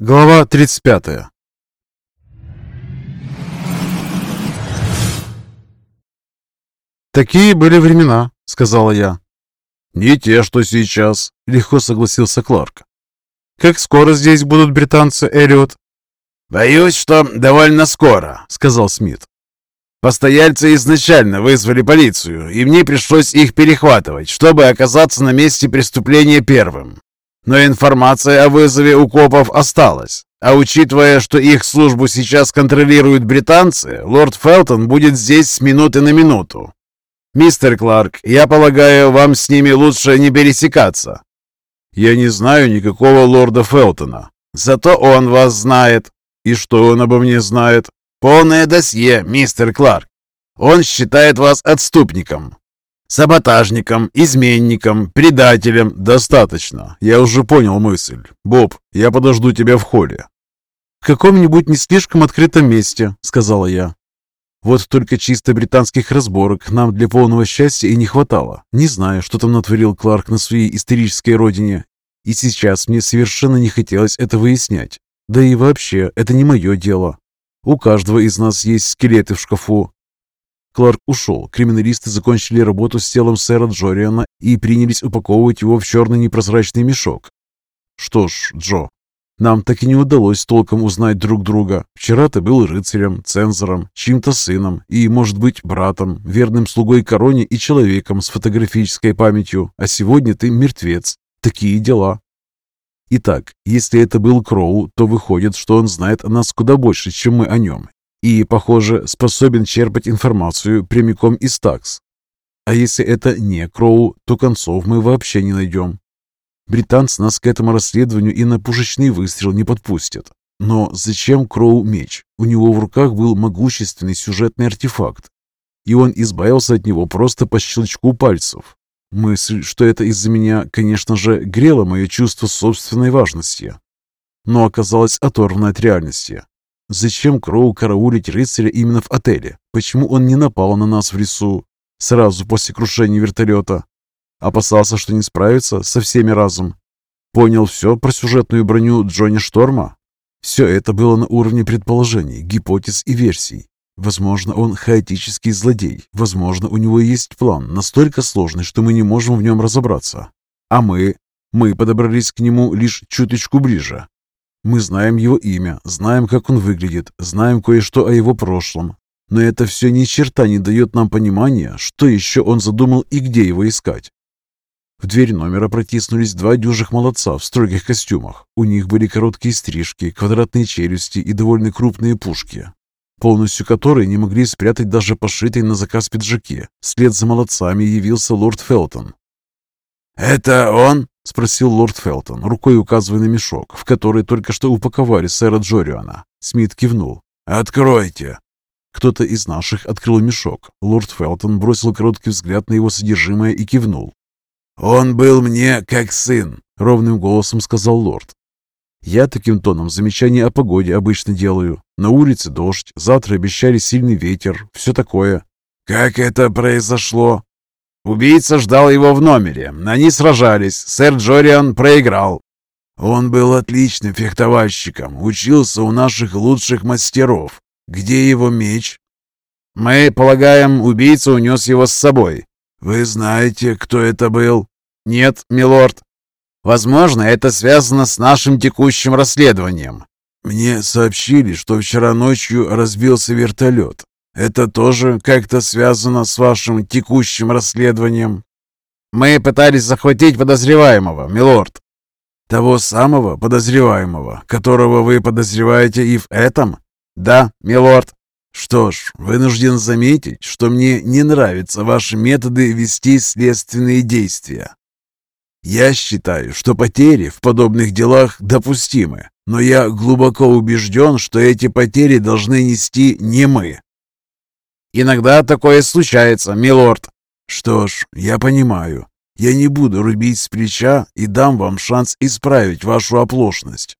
Глава 35 «Такие были времена», — сказала я. «Не те, что сейчас», — легко согласился Кларк. «Как скоро здесь будут британцы, Эллиот?» «Боюсь, что довольно скоро», — сказал Смит. «Постояльцы изначально вызвали полицию, и мне пришлось их перехватывать, чтобы оказаться на месте преступления первым. Но информация о вызове у копов осталась. А учитывая, что их службу сейчас контролируют британцы, лорд Фелтон будет здесь с минуты на минуту. Мистер Кларк, я полагаю, вам с ними лучше не пересекаться. Я не знаю никакого лорда Фелтона. Зато он вас знает. И что он обо мне знает? Полное досье, мистер Кларк. Он считает вас отступником. Саботажником, изменником, предателем. Достаточно. Я уже понял мысль. Боб, я подожду тебя в холле. В каком-нибудь не слишком открытом месте, сказала я. Вот только чисто британских разборок нам для полного счастья и не хватало. Не знаю, что там натворил Кларк на своей исторической родине. И сейчас мне совершенно не хотелось это выяснять. Да и вообще, это не мое дело. У каждого из нас есть скелеты в шкафу, Кларк ушел. Криминалисты закончили работу с телом сэра Джориана и принялись упаковывать его в черный непрозрачный мешок. Что ж, Джо, нам так и не удалось толком узнать друг друга. Вчера ты был рыцарем, цензором, чьим-то сыном и, может быть, братом, верным слугой короне и человеком с фотографической памятью, а сегодня ты мертвец. Такие дела. Итак, если это был Кроу, то выходит, что он знает о нас куда больше, чем мы о нем, и, похоже, способен черпать информацию прямиком из такс. А если это не Кроу, то концов мы вообще не найдем. Британцы нас к этому расследованию и на пушечный выстрел не подпустят. Но зачем Кроу меч? У него в руках был могущественный сюжетный артефакт, и он избавился от него просто по щелчку пальцев. Мысль, что это из-за меня, конечно же, грела мое чувство собственной важности, но оказалась оторвана от реальности. Зачем Кроу караулить рыцаря именно в отеле? Почему он не напал на нас в лесу сразу после крушения вертолета? Опасался, что не справится со всеми разом. Понял все про сюжетную броню Джонни Шторма? Все это было на уровне предположений, гипотез и версий. Возможно, он хаотический злодей. Возможно, у него есть план, настолько сложный, что мы не можем в нем разобраться. А мы? Мы подобрались к нему лишь чуточку ближе. Мы знаем его имя, знаем, как он выглядит, знаем кое-что о его прошлом. Но это все ни черта не дает нам понимания, что еще он задумал и где его искать. В дверь номера протиснулись два дюжих молодца в строгих костюмах. У них были короткие стрижки, квадратные челюсти и довольно крупные пушки, полностью которые не могли спрятать даже пошитый на заказ пиджаки. Вслед за молодцами явился лорд Фелтон. «Это он?» — спросил лорд Фелтон, рукой указывая на мешок, в который только что упаковали сэра Джориана. Смит кивнул. «Откройте!» Кто-то из наших открыл мешок. Лорд Фелтон бросил короткий взгляд на его содержимое и кивнул. «Он был мне как сын», — ровным голосом сказал лорд. «Я таким тоном замечания о погоде обычно делаю. На улице дождь, завтра обещали сильный ветер, все такое». «Как это произошло?» Убийца ждал его в номере. Они сражались. Сэр Джориан проиграл. Он был отличным фехтовальщиком, учился у наших лучших мастеров. Где его меч? Мы полагаем, убийца унес его с собой. Вы знаете, кто это был? Нет, милорд. Возможно, это связано с нашим текущим расследованием. Мне сообщили, что вчера ночью разбился вертолет. Это тоже как-то связано с вашим текущим расследованием? Мы пытались захватить подозреваемого, милорд. Того самого подозреваемого, которого вы подозреваете и в этом? Да, милорд. Что ж, вынужден заметить, что мне не нравятся ваши методы вести следственные действия. Я считаю, что потери в подобных делах допустимы, но я глубоко убежден, что эти потери должны нести не мы, Иногда такое случается, милорд. Что ж, я понимаю. Я не буду рубить с плеча и дам вам шанс исправить вашу оплошность.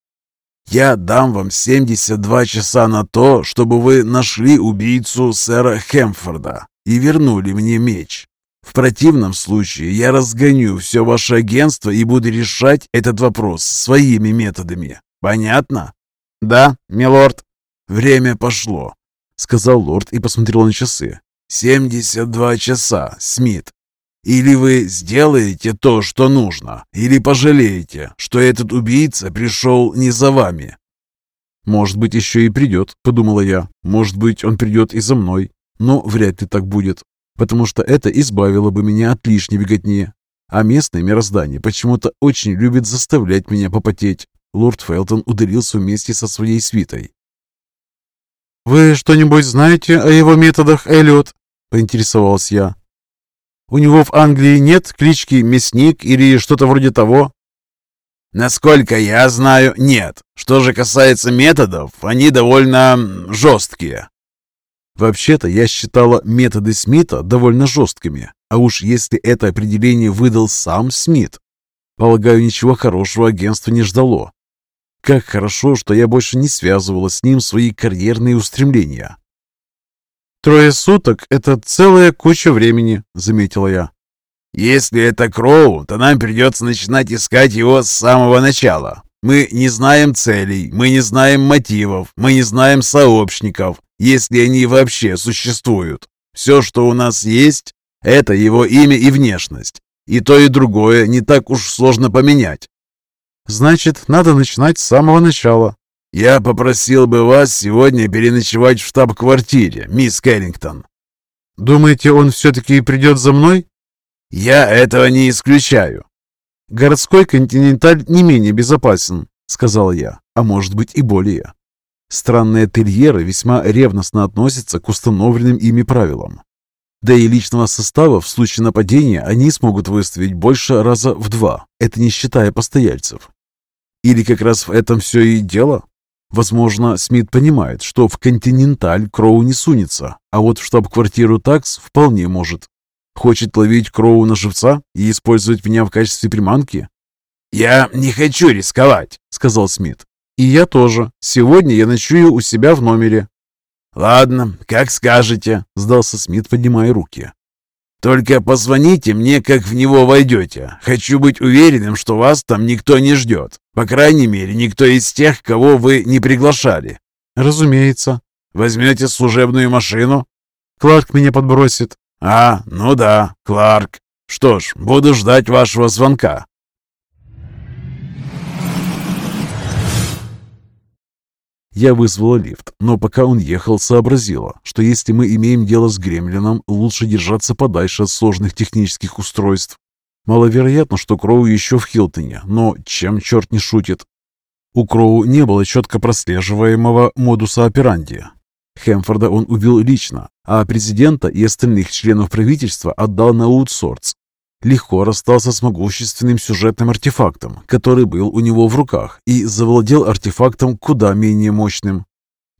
Я дам вам 72 часа на то, чтобы вы нашли убийцу сэра Хемфорда и вернули мне меч. В противном случае я разгоню все ваше агентство и буду решать этот вопрос своими методами. Понятно?» «Да, милорд». «Время пошло», — сказал лорд и посмотрел на часы. «Семьдесят два часа, Смит. Или вы сделаете то, что нужно, или пожалеете, что этот убийца пришел не за вами». «Может быть, еще и придет», — подумала я. «Может быть, он придет и за мной. Но вряд ли так будет, потому что это избавило бы меня от лишней беготни. А местное мироздание почему-то очень любит заставлять меня попотеть. Лорд Фелтон удалился вместе со своей свитой. «Вы что-нибудь знаете о его методах, Эллиот?» – поинтересовался я. «У него в Англии нет клички Мясник или что-то вроде того?» «Насколько я знаю, нет. Что же касается методов, они довольно жесткие. Вообще-то я считала методы Смита довольно жесткими, а уж если это определение выдал сам Смит, полагаю, ничего хорошего агентство не ждало. Как хорошо, что я больше не связывала с ним свои карьерные устремления. «Трое суток — это целая куча времени», — заметила я. «Если это Кроу, то нам придется начинать искать его с самого начала. Мы не знаем целей, мы не знаем мотивов, мы не знаем сообщников, если они вообще существуют. Все, что у нас есть, это его имя и внешность. И то, и другое не так уж сложно поменять. Значит, надо начинать с самого начала. Я попросил бы вас сегодня переночевать в штаб-квартире, мисс Кэррингтон. Думаете, он все-таки придет за мной? Я этого не исключаю. «Городской континенталь не менее безопасен», — сказал я, а может быть и более. Странные терьеры весьма ревностно относятся к установленным ими правилам. Да и личного состава в случае нападения они смогут выставить больше раза в два, это не считая постояльцев. Или как раз в этом все и дело? Возможно, Смит понимает, что в «Континенталь» Кроу не сунется, а вот в штаб-квартиру ТАКС вполне может. Хочет ловить Кроу на живца и использовать меня в качестве приманки? «Я не хочу рисковать», — сказал Смит. «И я тоже. Сегодня я ночую у себя в номере». «Ладно, как скажете», — сдался Смит, поднимая руки. «Только позвоните мне, как в него войдете. Хочу быть уверенным, что вас там никто не ждет. По крайней мере, никто из тех, кого вы не приглашали». «Разумеется». «Возьмете служебную машину?» «Кларк меня подбросит». «А, ну да, Кларк. Что ж, буду ждать вашего звонка». Я вызвала лифт, но пока он ехал, сообразила, что если мы имеем дело с гремлином, лучше держаться подальше от сложных технических устройств. Маловероятно, что Кроу еще в Хилтоне, но чем черт не шутит? У Кроу не было четко прослеживаемого модуса операнди. Хэмфорда он убил лично, а президента и остальных членов правительства отдал на аутсорс. Легко расстался с могущественным сюжетным артефактом, который был у него в руках, и завладел артефактом куда менее мощным.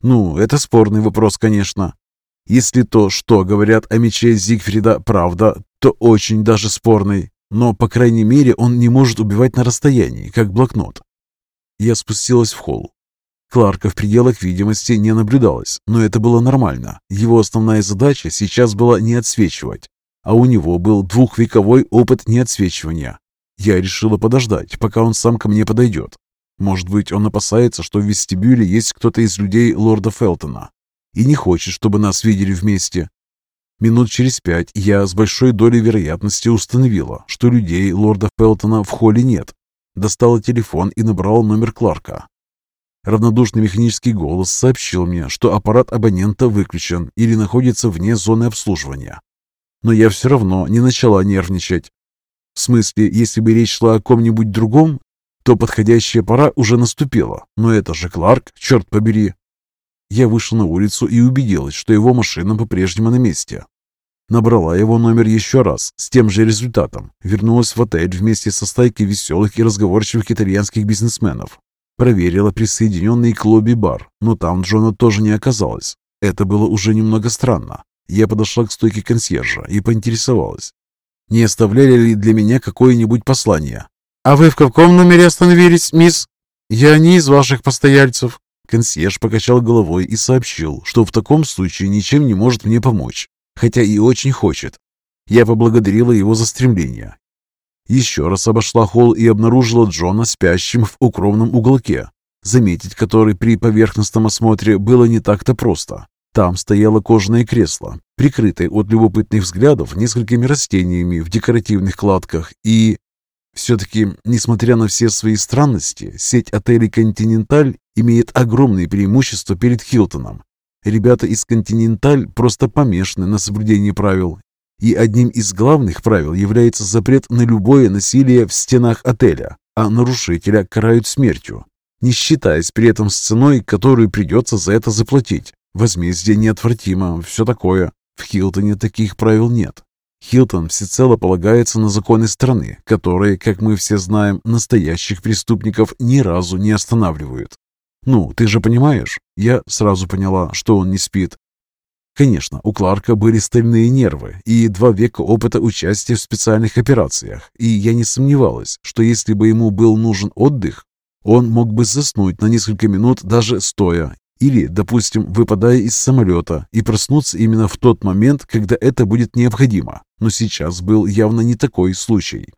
Ну, это спорный вопрос, конечно. Если то, что говорят о мече Зигфрида, правда, то очень даже спорный. Но, по крайней мере, он не может убивать на расстоянии, как блокнот. Я спустилась в холл. Кларка в пределах видимости не наблюдалось, но это было нормально. Его основная задача сейчас была не отсвечивать, а у него был двухвековой опыт неотсвечивания. Я решила подождать, пока он сам ко мне подойдет. Может быть, он опасается, что в вестибюле есть кто-то из людей лорда Фелтона и не хочет, чтобы нас видели вместе. Минут через пять я с большой долей вероятности установила, что людей лорда Фелтона в холле нет. Достала телефон и набрала номер Кларка. Равнодушный механический голос сообщил мне, что аппарат абонента выключен или находится вне зоны обслуживания. Но я все равно не начала нервничать. В смысле, если бы речь шла о ком-нибудь другом, то подходящая пора уже наступила. Но это же Кларк, черт побери. Я вышла на улицу и убедилась, что его машина по-прежнему на месте. Набрала его номер еще раз, с тем же результатом. Вернулась в отель вместе со стайкой веселых и разговорчивых итальянских бизнесменов. Проверила присоединенный к лобби бар, но там Джона тоже не оказалось. Это было уже немного странно. Я подошла к стойке консьержа и поинтересовалась, не оставляли ли для меня какое-нибудь послание. «А вы в каком номере остановились, мисс?» «Я не из ваших постояльцев». Консьерж покачал головой и сообщил, что в таком случае ничем не может мне помочь, хотя и очень хочет. Я поблагодарила его за стремление. Еще раз обошла холл и обнаружила Джона спящим в укромном уголке. заметить который при поверхностном осмотре было не так-то просто. Там стояло кожаное кресло, прикрытое от любопытных взглядов несколькими растениями в декоративных кладках и... Все-таки, несмотря на все свои странности, сеть отелей «Континенталь» имеет огромные преимущества перед Хилтоном. Ребята из «Континенталь» просто помешаны на соблюдении правил, и одним из главных правил является запрет на любое насилие в стенах отеля, а нарушителя карают смертью, не считаясь при этом с ценой, которую придется за это заплатить. Возмездие неотвратимо, все такое. В Хилтоне таких правил нет. Хилтон всецело полагается на законы страны, которые, как мы все знаем, настоящих преступников ни разу не останавливают. Ну, ты же понимаешь? Я сразу поняла, что он не спит. Конечно, у Кларка были стальные нервы и два века опыта участия в специальных операциях, и я не сомневалась, что если бы ему был нужен отдых, он мог бы заснуть на несколько минут даже стоя или, допустим, выпадая из самолета и проснуться именно в тот момент, когда это будет необходимо. Но сейчас был явно не такой случай.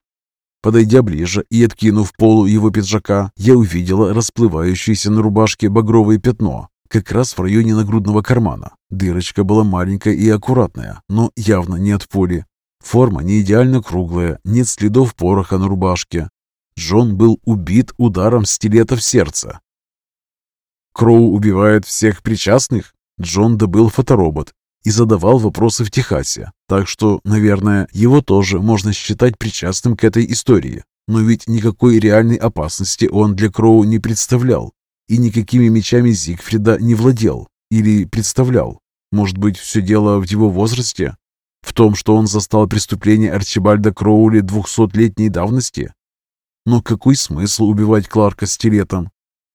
Подойдя ближе и откинув полу его пиджака, я увидела расплывающееся на рубашке багровое пятно, как раз в районе нагрудного кармана. Дырочка была маленькая и аккуратная, но явно не от пули. Форма не идеально круглая, нет следов пороха на рубашке. Джон был убит ударом стилета в сердце. Кроу убивает всех причастных? Джон добыл фоторобот и задавал вопросы в Техасе, так что, наверное, его тоже можно считать причастным к этой истории. Но ведь никакой реальной опасности он для Кроу не представлял и никакими мечами Зигфрида не владел или представлял. Может быть, все дело в его возрасте? В том, что он застал преступление Арчибальда Кроули двухсотлетней давности? Но какой смысл убивать Кларка стилетом?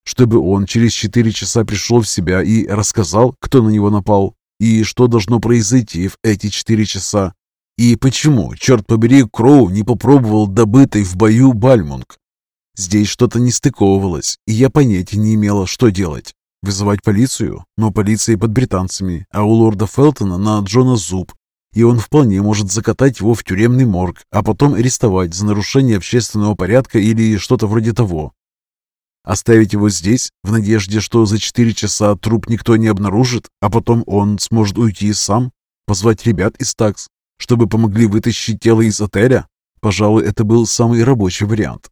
Чтобы он через четыре часа пришел в себя и рассказал, кто на него напал, и что должно произойти в эти четыре часа. И почему, черт побери, Кроу не попробовал добытый в бою Бальмунг? Здесь что-то не стыковывалось, и я понятия не имела, что делать. Вызывать полицию? Но полиция под британцами, а у лорда Фелтона на Джона зуб, и он вполне может закатать его в тюремный морг, а потом арестовать за нарушение общественного порядка или что-то вроде того. Оставить его здесь, в надежде, что за четыре часа труп никто не обнаружит, а потом он сможет уйти сам? Позвать ребят из такс, чтобы помогли вытащить тело из отеля? Пожалуй, это был самый рабочий вариант.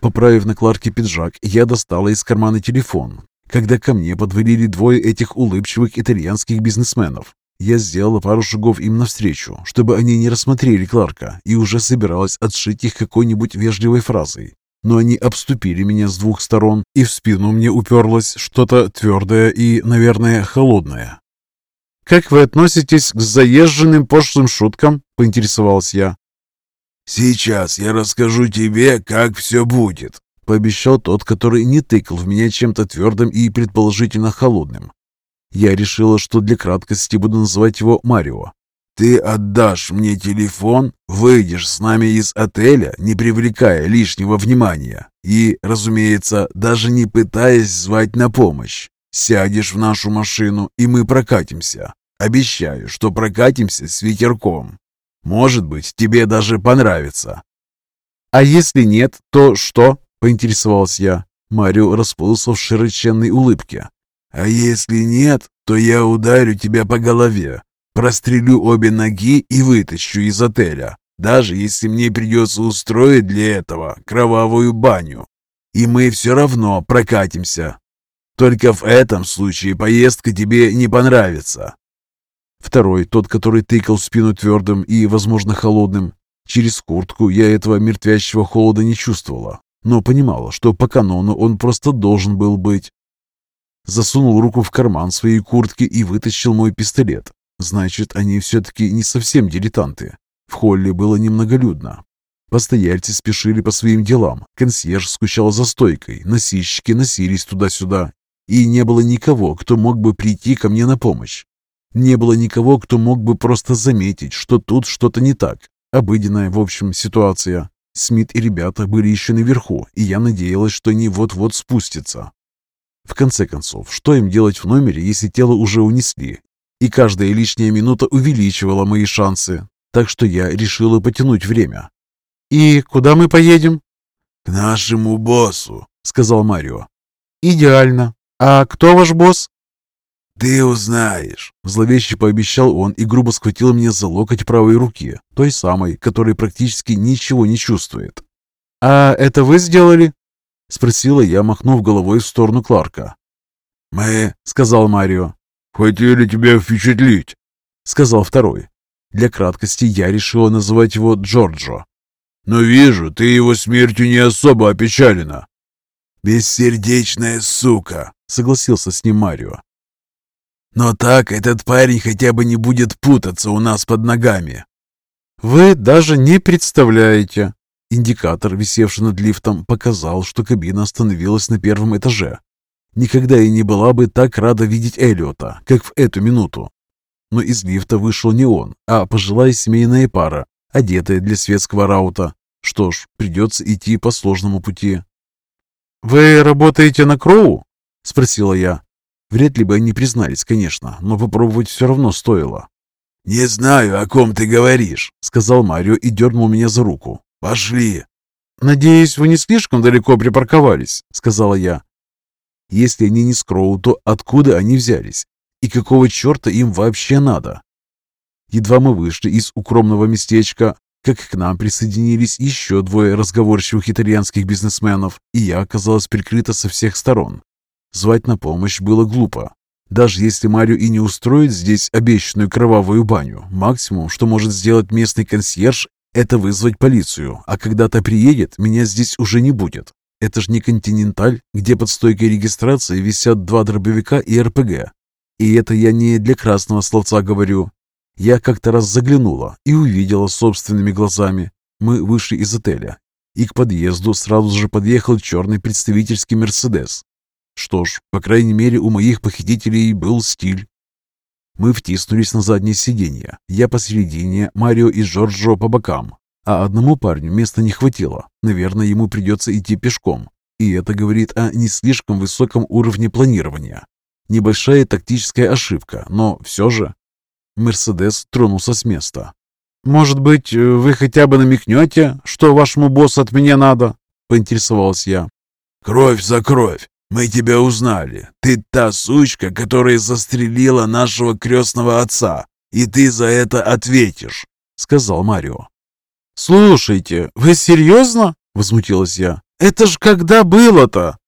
Поправив на Кларке пиджак, я достала из кармана телефон, когда ко мне подвалили двое этих улыбчивых итальянских бизнесменов. Я сделала пару шагов им навстречу, чтобы они не рассмотрели Кларка, и уже собиралась отшить их какой-нибудь вежливой фразой но они обступили меня с двух сторон, и в спину мне уперлось что-то твердое и, наверное, холодное. «Как вы относитесь к заезженным пошлым шуткам?» – поинтересовалась я. «Сейчас я расскажу тебе, как все будет», – пообещал тот, который не тыкал в меня чем-то твердым и предположительно холодным. Я решила, что для краткости буду называть его Марио, ты отдашь мне телефон, выйдешь с нами из отеля, не привлекая лишнего внимания, и, разумеется, даже не пытаясь звать на помощь. Сядешь в нашу машину, и мы прокатимся. Обещаю, что прокатимся с ветерком. Может быть, тебе даже понравится». «А если нет, то что?» – поинтересовался я. Марио расплылся в широченной улыбке. «А если нет, то я ударю тебя по голове. Прострелю обе ноги и вытащу из отеля, даже если мне придется устроить для этого кровавую баню. И мы все равно прокатимся. Только в этом случае поездка тебе не понравится. Второй, тот, который тыкал спину твердым и, возможно, холодным. Через куртку я этого мертвящего холода не чувствовала, но понимала, что по канону он просто должен был быть. Засунул руку в карман своей куртки и вытащил мой пистолет. Значит, они все-таки не совсем дилетанты. В холле было немноголюдно. Постояльцы спешили по своим делам, консьерж скучал за стойкой, носильщики носились туда-сюда, и не было никого, кто мог бы прийти ко мне на помощь. Не было никого, кто мог бы просто заметить, что тут что-то не так. Обыденная, в общем, ситуация. Смит и ребята были еще наверху, и я надеялась, что они вот-вот спустятся. В конце концов, что им делать в номере, если тело уже унесли, и каждая лишняя минута увеличивала мои шансы, так что я решила потянуть время. «И куда мы поедем?» «К нашему боссу», — сказал Марио. «Идеально. А кто ваш босс?» «Ты узнаешь», — зловеще пообещал он и грубо схватил меня за локоть правой руки, той самой, которая практически ничего не чувствует. «А это вы сделали?» — спросила я, махнув головой в сторону Кларка. «Мы», — сказал Марио. «Хотели тебя впечатлить», — сказал второй. Для краткости я решила называть его Джорджо. «Но вижу, ты его смертью не особо опечалена». «Бессердечная сука», — согласился с ним Марио. «Но так этот парень хотя бы не будет путаться у нас под ногами». «Вы даже не представляете!» Индикатор, висевший над лифтом, показал, что кабина остановилась на первом этаже. Никогда я не была бы так рада видеть Эллиота, как в эту минуту. Но из лифта вышел не он, а пожилая семейная пара, одетая для светского раута. Что ж, придется идти по сложному пути. «Вы работаете на Кроу?» – спросила я. Вряд ли бы они признались, конечно, но попробовать все равно стоило. «Не знаю, о ком ты говоришь», — сказал Марио и дернул меня за руку. «Пошли». «Надеюсь, вы не слишком далеко припарковались», — сказала я. «Если они не с Кроу, то откуда они взялись? И какого черта им вообще надо?» Едва мы вышли из укромного местечка, как к нам присоединились еще двое разговорчивых итальянских бизнесменов, и я оказалась прикрыта со всех сторон. Звать на помощь было глупо. Даже если Марио и не устроит здесь обещанную кровавую баню, максимум, что может сделать местный консьерж, это вызвать полицию, а когда то приедет, меня здесь уже не будет. Это же не «Континенталь», где под стойкой регистрации висят два дробовика и РПГ. И это я не для красного словца говорю. Я как-то раз заглянула и увидела собственными глазами. Мы вышли из отеля, и к подъезду сразу же подъехал черный представительский «Мерседес». Что ж, по крайней мере, у моих похитителей был стиль. Мы втиснулись на заднее сиденье. Я посередине, Марио и Джорджо по бокам. А одному парню места не хватило. Наверное, ему придется идти пешком. И это говорит о не слишком высоком уровне планирования. Небольшая тактическая ошибка, но все же. Мерседес тронулся с места. «Может быть, вы хотя бы намекнете, что вашему боссу от меня надо?» – поинтересовалась я. «Кровь за кровь! Мы тебя узнали. Ты та сучка, которая застрелила нашего крестного отца, и ты за это ответишь», — сказал Марио. «Слушайте, вы серьезно?» — возмутилась я. «Это ж когда было-то?»